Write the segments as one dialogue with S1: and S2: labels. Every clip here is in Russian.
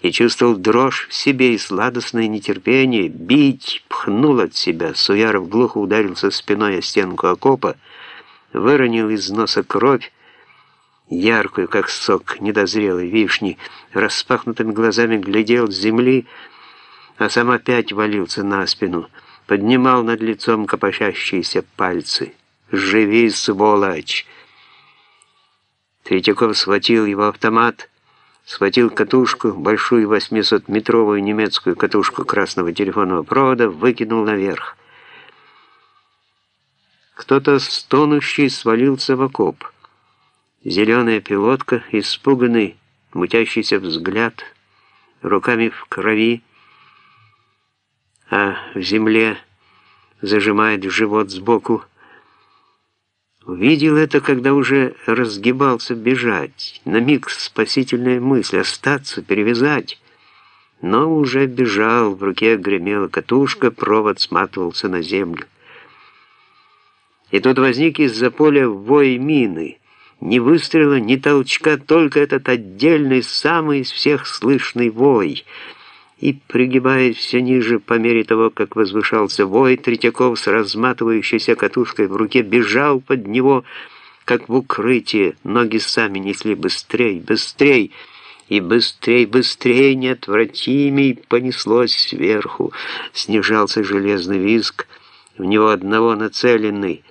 S1: и чувствовал дрожь в себе и сладостное нетерпение. Бить пхнул от себя. Суяров глухо ударился спиной о стенку окопа, выронил из носа кровь, яркую, как сок недозрелой вишни, распахнутыми глазами глядел с земли, а сам опять валился на спину, поднимал над лицом копошащиеся пальцы. «Живи, сволочь!» Третьяков схватил его автомат, схватил катушку, большую 800-метровую немецкую катушку красного телефонного провода, выкинул наверх. Кто-то стонущий свалился в окоп. Зеленая пилотка, испуганный, мутящийся взгляд, руками в крови, а в земле зажимает живот сбоку. Увидел это, когда уже разгибался бежать. На миг спасительная мысль — остаться, перевязать. Но уже бежал, в руке гремела катушка, провод сматывался на землю. И тут возник из-за поля вой мины. Ни выстрела, ни толчка, только этот отдельный, самый из всех слышный вой — и, пригибаясь все ниже по мере того, как возвышался вой, Третьяков с разматывающейся катушкой в руке бежал под него, как в укрытие. Ноги сами несли быстрей, быстрей, и быстрей, быстрей, неотвратимей понеслось сверху. Снижался железный визг, в него одного нацеленный,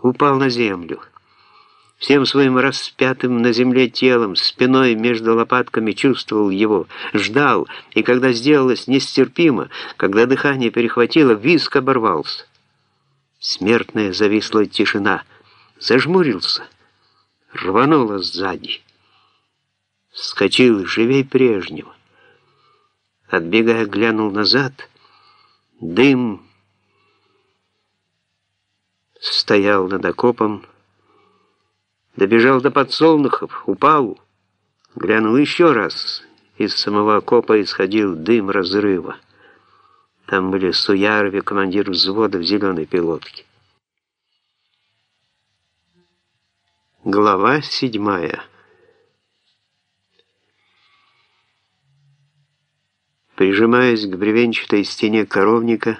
S1: упал на землю всем своим распятым на земле телом, спиной между лопатками чувствовал его, ждал, и когда сделалось нестерпимо, когда дыхание перехватило, виск оборвался. Смертная зависла тишина. Зажмурился, рвануло сзади. Вскочил живей прежнего. Отбегая, глянул назад. Дым стоял над окопом, Добежал до подсолнухов, упал, глянул еще раз. Из самого окопа исходил дым разрыва. Там были Суяров и командир взвода в зеленой пилотке. Глава седьмая. Прижимаясь к бревенчатой стене коровника,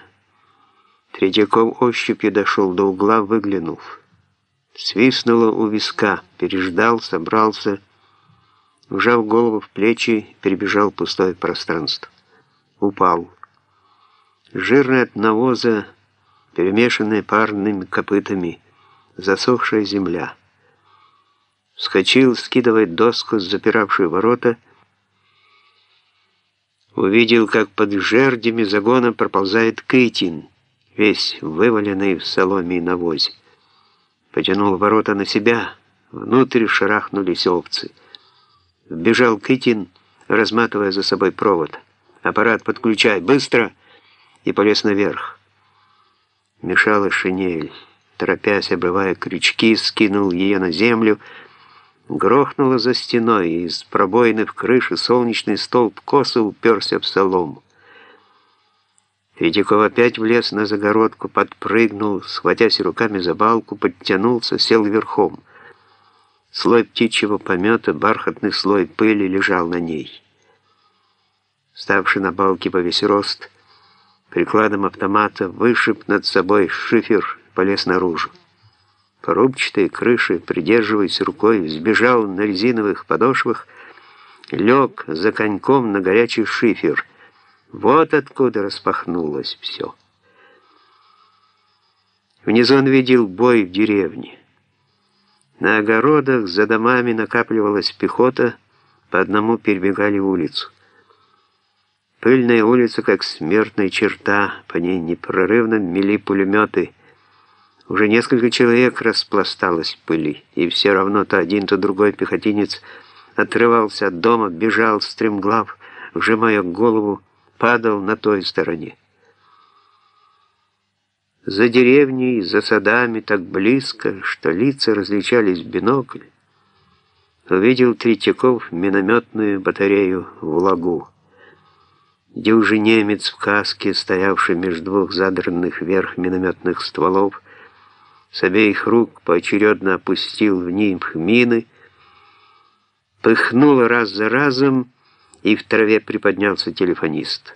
S1: Третьяков ощупью дошел до угла, выглянув. Свистнуло у виска, переждал, собрался, вжав голову в плечи, перебежал пустое пространство. Упал. Жирное от навоза, перемешанная парными копытами, засохшая земля. Вскочил, скидывая доску, запиравшую ворота, увидел, как под жердями загона проползает Кытин, весь вываленный в соломе и навозе потянул ворота на себя, внутрь шарахнулись овцы. Вбежал Китин, разматывая за собой провод. «Аппарат подключай! Быстро!» И полез наверх. Мешала шинель. Торопясь, обрывая крючки, скинул ее на землю, грохнуло за стеной, и из пробоины в крыше солнечный столб косо уперся в солому. Третьяков опять влез на загородку, подпрыгнул, схватясь руками за балку, подтянулся, сел верхом. Слой птичьего помета, бархатный слой пыли лежал на ней. Ставший на балке по весь рост, прикладом автомата вышиб над собой шифер, полез наружу. По крыше, придерживаясь рукой, взбежал на резиновых подошвах, лег за коньком на горячий шифер — вот откуда распахнулось все. Внизу он видел бой в деревне. На огородах за домами накапливалась пехота, по одному перебегали улицу. Пыльная улица, как смертная черта, по ней непрерывно мели пулеметы. Уже несколько человек распласталось в пыли, и все равно то один, то другой пехотинец отрывался от дома, бежал стремглав, вжимая голову, падал на той стороне. За деревней, за садами так близко, что лица различались в бинокль, увидел Третьяков минометную батарею в лагу. Дюжий немец в каске, стоявший между двух задранных вверх минометных стволов, с обеих рук поочередно опустил в них мины, пыхнул раз за разом, и в траве приподнялся телефонист.